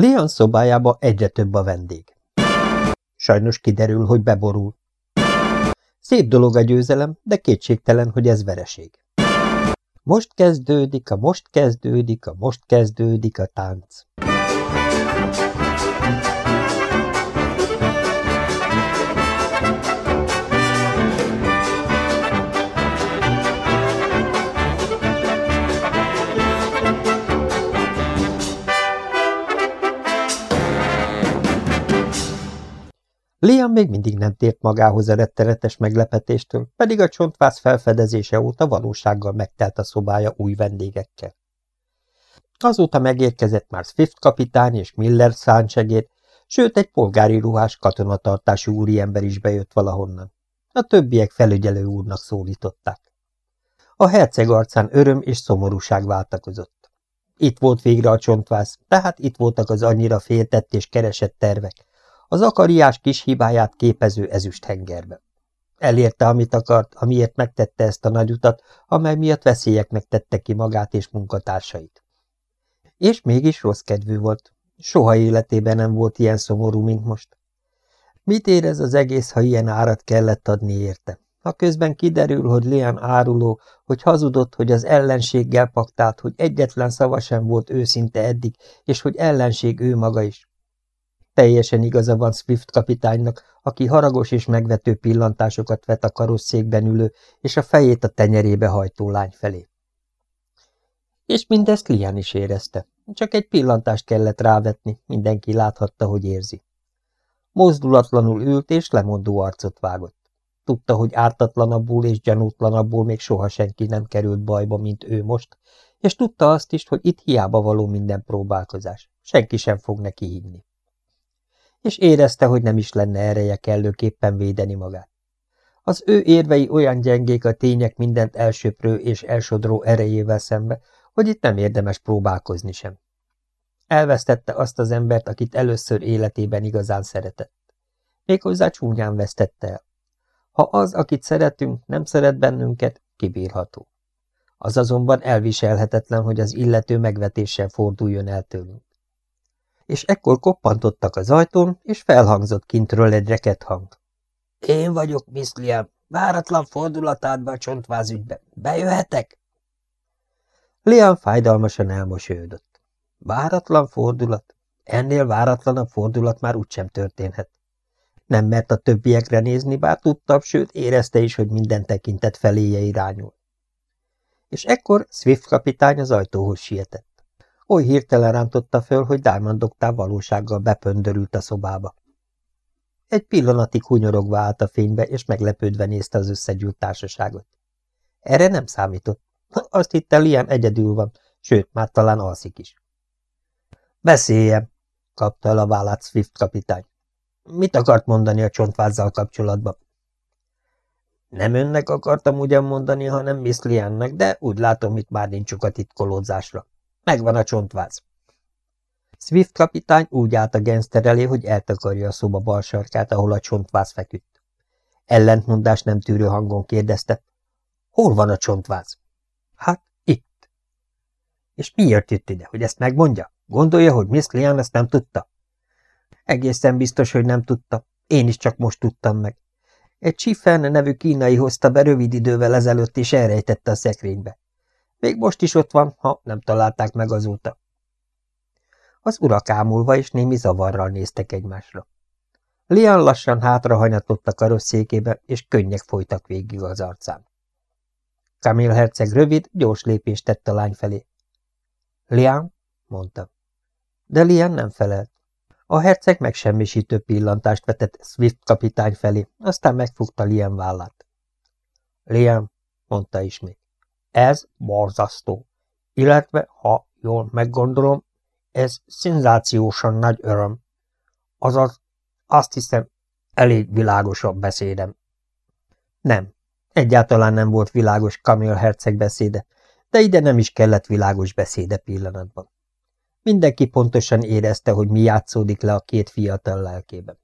Leon szobájába egyre több a vendég. Sajnos kiderül, hogy beborul. Szép dolog a győzelem, de kétségtelen, hogy ez vereség. Most kezdődik, a most kezdődik, a most kezdődik a tánc. Liam még mindig nem tért magához a rettenetes meglepetéstől, pedig a csontvász felfedezése óta valósággal megtelt a szobája új vendégekkel. Azóta megérkezett már Swift kapitány és Miller száncsegéd, sőt egy polgári ruhás katonatartású úriember is bejött valahonnan. A többiek felügyelő úrnak szólították. A herceg arcán öröm és szomorúság váltakozott. Itt volt végre a csontvász, tehát itt voltak az annyira féltett és keresett tervek, az akariás kis hibáját képező ezüst hengerbe. Elérte, amit akart, amiért megtette ezt a nagy utat, amely miatt veszélyeknek tette ki magát és munkatársait. És mégis rossz kedvű volt. Soha életében nem volt ilyen szomorú, mint most. Mit érez az egész, ha ilyen árat kellett adni érte? Ha közben kiderül, hogy Leon áruló, hogy hazudott, hogy az ellenséggel paktált, hogy egyetlen szava sem volt őszinte eddig, és hogy ellenség ő maga is. Teljesen igaza van Swift kapitánynak, aki haragos és megvető pillantásokat vet a karosszékben ülő és a fejét a tenyerébe hajtó lány felé. És mindezt Lian is érezte. Csak egy pillantást kellett rávetni, mindenki láthatta, hogy érzi. Mozdulatlanul ült és lemondó arcot vágott. Tudta, hogy ártatlanabbul és gyanútlanabbul még soha senki nem került bajba, mint ő most, és tudta azt is, hogy itt hiába való minden próbálkozás. Senki sem fog neki hívni és érezte, hogy nem is lenne ereje kellőképpen védeni magát. Az ő érvei olyan gyengék a tények mindent elsöprő és elsodró erejével szembe, hogy itt nem érdemes próbálkozni sem. Elvesztette azt az embert, akit először életében igazán szeretett. Méghozzá csúnyán vesztette el. Ha az, akit szeretünk, nem szeret bennünket, kibírható. Az azonban elviselhetetlen, hogy az illető megvetéssel forduljon el tőlünk és ekkor koppantottak az ajtón, és felhangzott kintről egy reket hang. Én vagyok, Miss Liam, váratlan fordulatádba a csontvázügybe. Bejöhetek? Liam fájdalmasan elmosődött. Váratlan fordulat? Ennél váratlanabb fordulat már úgysem történhet. Nem mert a többiekre nézni, bár tudta, sőt érezte is, hogy minden tekintet feléje irányul. És ekkor Swift kapitány az ajtóhoz sietett. Oly hirtelen rántotta föl, hogy Diamond doktár valósággal bepöndörült a szobába. Egy pillanatig hunyorogva állt a fénybe, és meglepődve nézte az összegyűlt társaságot. Erre nem számított. Azt hitte, Liam egyedül van, sőt, már talán alszik is. Beszéljem, kapta el a vállát Swift kapitány. Mit akart mondani a csontvázzal kapcsolatban? Nem önnek akartam ugyan mondani, hanem Miss Liannek, de úgy látom, itt már nincs a titkolódzásra. Megvan a csontváz. Swift kapitány úgy állt a genszter elé, hogy eltakarja a szoba bal sarkát, ahol a csontváz feküdt. Ellentmondás nem tűrő hangon kérdezte. Hol van a csontváz? Hát, itt. És miért jött ide, hogy ezt megmondja? Gondolja, hogy Miss Lian ezt nem tudta? Egészen biztos, hogy nem tudta. Én is csak most tudtam meg. Egy Chifen nevű kínai hozta be rövid idővel ezelőtt, és elrejtette a szekrénybe. Még most is ott van, ha nem találták meg azóta. Az urak ámulva és némi zavarral néztek egymásra. Lian lassan hátrahanyatott a karosszékébe, és könnyek folytak végig az arcán. Kamil herceg rövid, gyors lépést tett a lány felé. Lian, mondta. De Lian nem felelt. A herceg megsemmisítő pillantást vetett Swift kapitány felé, aztán megfogta Lian vállát. Lian, mondta ismét. Ez borzasztó. Illetve, ha jól meggondolom, ez szenzációsan nagy öröm. Azaz, azt hiszem, elég világosabb beszédem. Nem, egyáltalán nem volt világos Kamil herceg beszéde, de ide nem is kellett világos beszéde pillanatban. Mindenki pontosan érezte, hogy mi játszódik le a két fiatal lelkében.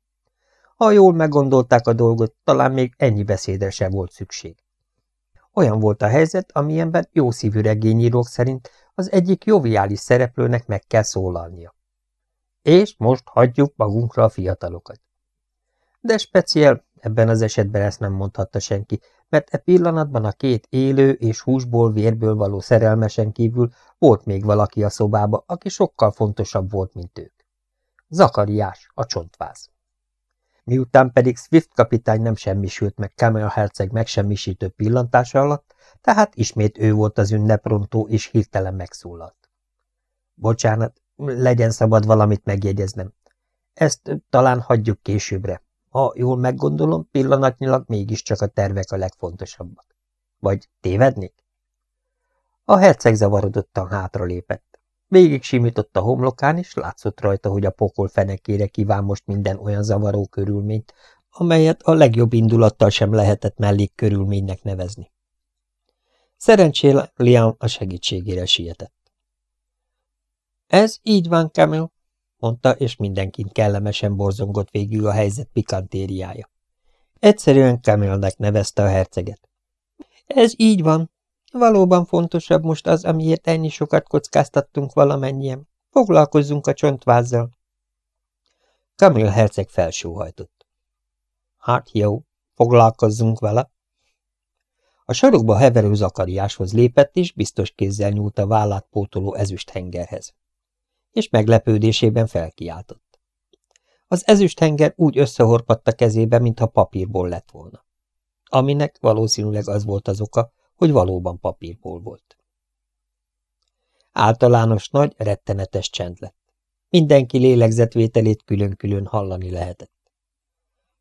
Ha jól meggondolták a dolgot, talán még ennyi beszédre sem volt szükség. Olyan volt a helyzet, amilyenben jó szívű regényírók szerint az egyik joviális szereplőnek meg kell szólalnia. És most hagyjuk magunkra a fiatalokat. De speciál, ebben az esetben ezt nem mondhatta senki, mert e pillanatban a két élő és húsból, vérből való szerelmesen kívül volt még valaki a szobába, aki sokkal fontosabb volt, mint ők. Zakariás, a csontváz. Miután pedig Swift kapitány nem semmisült meg Camel herceg megsemmisítő pillantása alatt, tehát ismét ő volt az ünneprontó, és hirtelen megszólalt. Bocsánat, legyen szabad valamit megjegyeznem. Ezt talán hagyjuk későbbre. Ha jól meggondolom, pillanatnyilag mégiscsak a tervek a legfontosabbak. Vagy tévednék? A herceg zavarodottan hátralépett. Végig simított a homlokán, és látszott rajta, hogy a pokol fenekére kíván most minden olyan zavaró körülményt, amelyet a legjobb indulattal sem lehetett mellék körülménynek nevezni. Szerencsére Liam a segítségére sietett. Ez így van, Camille, mondta, és mindenkint kellemesen borzongott végül a helyzet pikantériája. Egyszerűen Camille-nek nevezte a herceget. Ez így van. Valóban fontosabb most az, amiért ennyi sokat kockáztattunk valamennyien. Foglalkozzunk a csontvázzal. Camille herceg felsóhajtott. Hát jó, foglalkozzunk vele. A sarokba heverő zakariáshoz lépett, és biztos kézzel nyúlt a vállát pótoló ezüst hengerhez és meglepődésében felkiáltott. Az ezüsthenger úgy összehorpadt a kezébe, mintha papírból lett volna. Aminek valószínűleg az volt az oka, hogy valóban papírból volt. Általános nagy, rettenetes csend lett. Mindenki lélegzetvételét külön-külön hallani lehetett.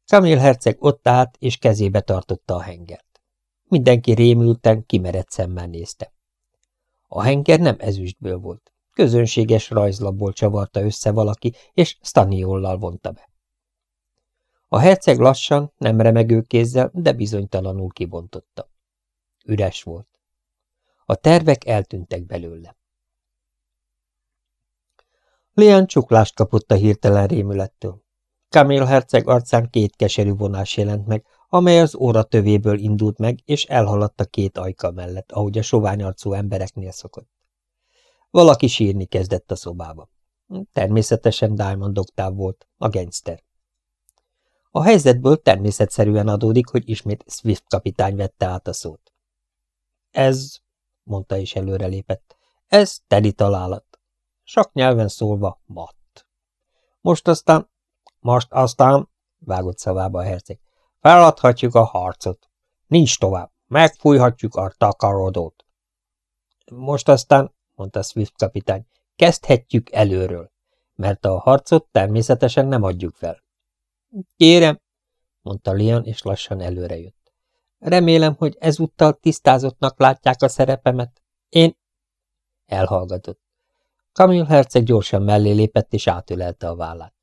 Kamil herceg ott állt, és kezébe tartotta a hengert. Mindenki rémülten, kimerett szemmel nézte. A henger nem ezüstből volt. Közönséges rajzlapból csavarta össze valaki, és staniollal vonta be. A herceg lassan, nem remegő kézzel, de bizonytalanul kibontotta. Üres volt. A tervek eltűntek belőle. Lian csuklást kapott a hirtelen rémülettől. Kamil herceg arcán két keserű vonás jelent meg, amely az óra tövéből indult meg, és elhaladt a két ajka mellett, ahogy a sovány arcú embereknél szokott. Valaki sírni kezdett a szobába. Természetesen Diamond Octave volt, a gangster. A helyzetből természetszerűen adódik, hogy ismét Swift kapitány vette át a szót. Ez, mondta is előrelépett, ez teli találat. Sak nyelven szólva matt. Most aztán, most aztán, vágott szavába a herceg, feladhatjuk a harcot. Nincs tovább, megfújhatjuk a takarodót. Most aztán, mondta Swift kapitány, kezdhetjük előről, mert a harcot természetesen nem adjuk fel. Kérem, mondta Lian, és lassan előre jött. Remélem, hogy ezúttal tisztázottnak látják a szerepemet. Én... Elhallgatott. Kamil herceg gyorsan mellé lépett, és átölelte a vállát.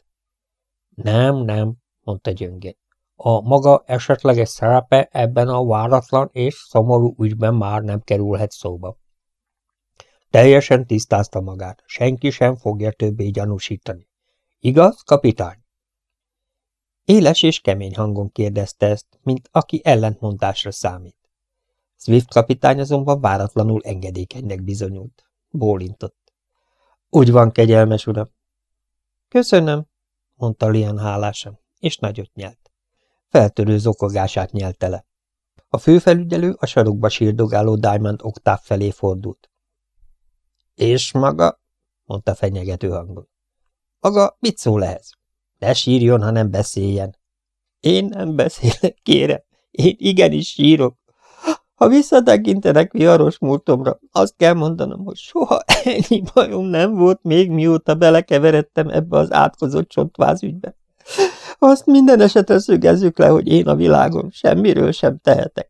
Nem, nem, mondta gyöngén. A maga esetleges szerepe ebben a váratlan és szomorú ügyben már nem kerülhet szóba. Teljesen tisztázta magát, senki sem fogja többé gyanúsítani. Igaz, kapitány? Éles és kemény hangon kérdezte ezt, mint aki ellentmondásra számít. Swift kapitány azonban váratlanul engedékenynek bizonyult. Bólintott. Úgy van, kegyelmes uram. Köszönöm, mondta Lian hálásan, és nagyot nyelt. Feltörő zokogását nyelte le. A főfelügyelő a sarokba sírdogáló Diamond oktáv felé fordult. És maga? mondta fenyegető hangon. Maga mit szól ehhez? Ne sírjon, hanem beszéljen. Én nem beszélek, kérem. Én igenis sírok. Ha visszatekintenek viharos múltomra, azt kell mondanom, hogy soha ennyi bajom nem volt még mióta belekeveredtem ebbe az átkozott csontvázügybe. Azt minden esetre szögezzük le, hogy én a világon semmiről sem tehetek.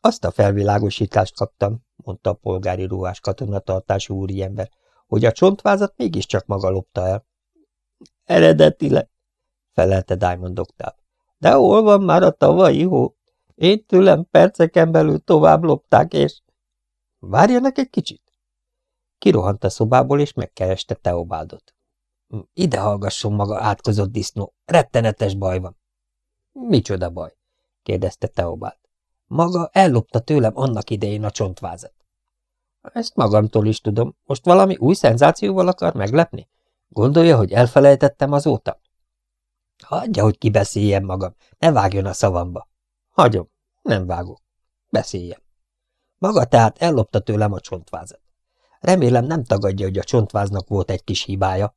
Azt a felvilágosítást kaptam, mondta a polgári ruhás katonatartású úriember, hogy a csontvázat mégiscsak maga lopta el. Eredetileg, felelte Diamond Octave. De hol van már a tavalyi hó? Én tőlem perceken belül tovább lopták, és... Várjanak egy kicsit. Kirohant a szobából, és megkereste Teobaldot. Ide hallgasson maga átkozott disznó, rettenetes baj van. Micsoda baj? kérdezte Teobald. Maga ellopta tőlem annak idején a csontvázat. Ezt magamtól is tudom. Most valami új szenzációval akar meglepni? Gondolja, hogy elfelejtettem azóta? Hagyja, hogy kibeszéljem magam, ne vágjon a szavamba. Hagyom, nem vágok. Beszéljem. Maga tehát ellopta tőlem a csontvázat. Remélem nem tagadja, hogy a csontváznak volt egy kis hibája.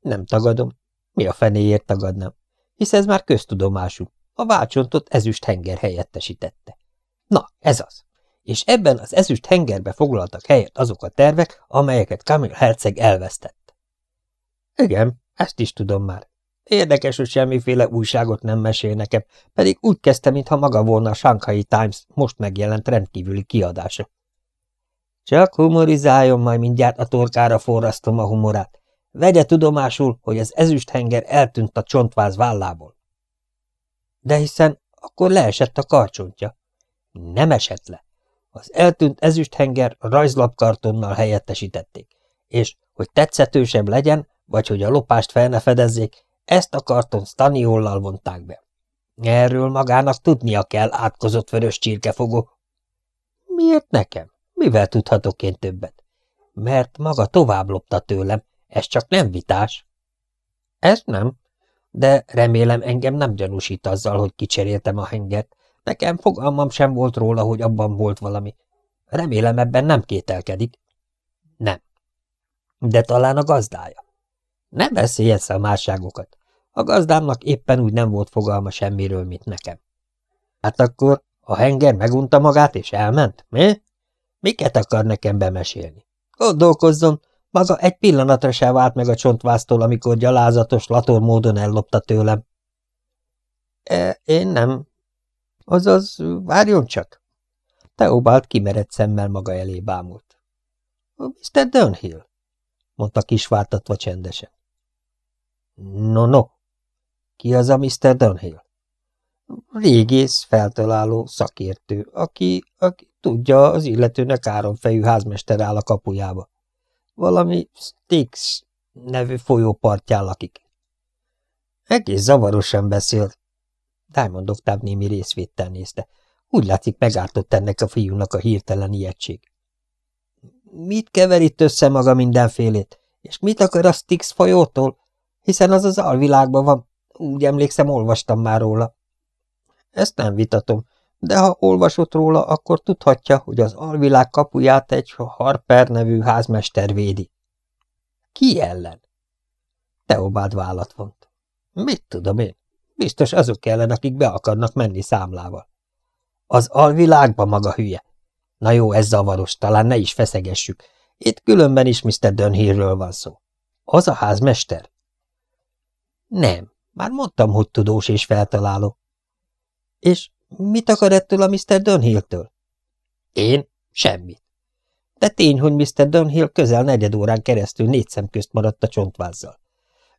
Nem tagadom. Mi a fenéért tagadnám? Hisz ez már köztudomású. A válcsontot ezüst henger helyettesítette. Na, ez az. És ebben az ezüst hengerbe foglaltak helyet azok a tervek, amelyeket Kamil herceg elvesztett. Igen, ezt is tudom már. Érdekes, hogy semmiféle újságot nem mesél nekem, pedig úgy kezdte, mintha maga volna a Shanghai Times most megjelent rendkívüli kiadása. Csak humorizáljon, majd mindjárt a torkára forrasztom a humorát. Vegye tudomásul, hogy az ezüsthenger eltűnt a csontváz vállából. De hiszen akkor leesett a karcsontja. Nem esett le. Az eltűnt ezüsthenger rajzlapkartonnal helyettesítették, és, hogy tetszetősebb legyen, vagy hogy a lopást fel fedezzék, ezt a karton staniollal vonták be. Erről magának tudnia kell, átkozott vörös csirkefogó. Miért nekem? Mivel tudhatok én többet? Mert maga tovább lopta tőlem, ez csak nem vitás. Ez nem, de remélem engem nem gyanúsít azzal, hogy kicseréltem a hengert. Nekem fogalmam sem volt róla, hogy abban volt valami. Remélem ebben nem kételkedik. Nem. De talán a gazdája. Ne beszélj másságokat. A gazdámnak éppen úgy nem volt fogalma semmiről, mint nekem. Hát akkor a henger megunta magát és elment, mi? Miket akar nekem bemesélni? Gondolkozzon, maga egy pillanatra se vált meg a csontváztól, amikor gyalázatos lator módon ellopta tőlem. E, én nem. Azaz, várjon csak. Teobált kimerett szemmel maga elé bámult. Mr. Dunhill, mondta kisvártatva csendesen. No, no. Ki az a Mr. Dunhill? Régész, feltaláló, szakértő, aki, aki tudja, az illetőnek áronfejű házmester áll a kapujába. Valami Styx nevű folyópartján lakik. Egész zavarosan beszélt. Diamond Octave némi részvéttel nézte. Úgy látszik, megártott ennek a fiúnak a hirtelen ijegység. Mit kever össze maga mindenfélét? És mit akar a Styx folyótól? Hiszen az az alvilágban van. Úgy emlékszem, olvastam már róla. Ezt nem vitatom, de ha olvasott róla, akkor tudhatja, hogy az alvilág kapuját egy Harper nevű házmester védi. Ki ellen? Teobád vállat vont. Mit tudom én? Biztos azok ellen, akik be akarnak menni számlával. Az alvilágba maga hülye. Na jó, ez zavaros, talán ne is feszegessük. Itt különben is Mr. Dunhillről van szó. Az a házmester? Nem, már mondtam, hogy tudós és feltaláló. És mit akar ettől a Mr. Dunhill-től? Én? Semmit. De tény, hogy Mr. Dunhill közel negyed órán keresztül négy szem közt maradt a csontvázzal.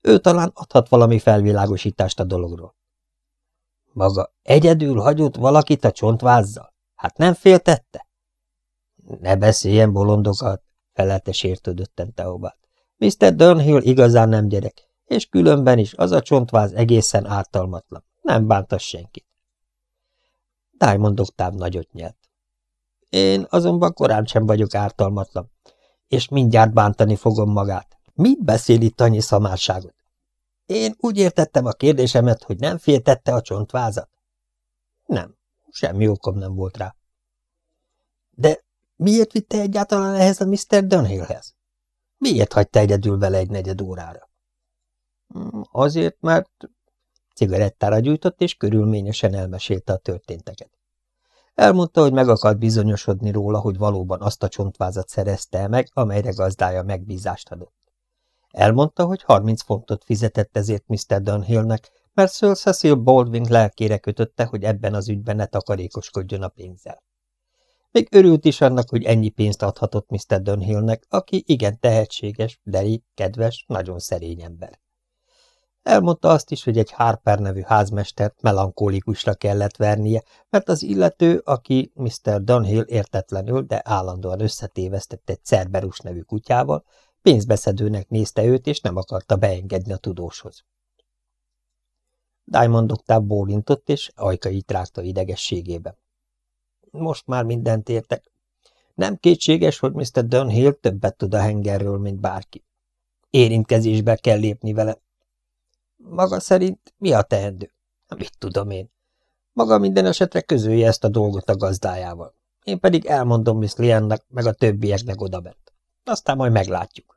Ő talán adhat valami felvilágosítást a dologról. Maga egyedül hagyott valakit a csontvázzal? Hát nem féltette? Ne beszéljen bolondokat, felelte sértődötten Teobát. Mr. Dunhill igazán nem gyerek, és különben is az a csontváz egészen ártalmatlan. Nem bántas senkit. Diamond oktáv nagyot nyelt. Én azonban korán sem vagyok ártalmatlan, és mindjárt bántani fogom magát. Mit beszél itt annyi szamárságot? Én úgy értettem a kérdésemet, hogy nem féltette a csontvázat? Nem, semmi okom nem volt rá. De miért vitte egyáltalán ehhez a Mr. Dunhillhez? Miért hagyta egyedül vele egy negyed órára? Hmm, azért, mert Cigarettára gyújtott, és körülményesen elmesélte a történteket. Elmondta, hogy meg akart bizonyosodni róla, hogy valóban azt a csontvázat szerezte meg, amelyre gazdája megbízást adott. Elmondta, hogy 30 fontot fizetett ezért Mr. Dunhillnek, mert Sir Cecil Baldwin lelkére kötötte, hogy ebben az ügyben ne takarékoskodjon a pénzzel. Még örült is annak, hogy ennyi pénzt adhatott Mr. Dunhillnek, aki igen tehetséges, deri, kedves, nagyon szerény ember. Elmondta azt is, hogy egy Harper nevű házmestert melankólikusra kellett vernie, mert az illető, aki Mr. Dunhill értetlenül, de állandóan összetévesztett egy Cerberus nevű kutyával, pénzbeszedőnek nézte őt, és nem akarta beengedni a tudóshoz. Diamond Octave bólintott, és ajkait rágta idegességébe. Most már mindent értek. Nem kétséges, hogy Mr. Dunhill többet tud a hengerről, mint bárki. Érintkezésbe kell lépni vele. Maga szerint mi a teendő? Mit tudom én? Maga minden esetre közölje ezt a dolgot a gazdájával. Én pedig elmondom Miss Liannak, meg a többieknek odabent. Aztán majd meglátjuk.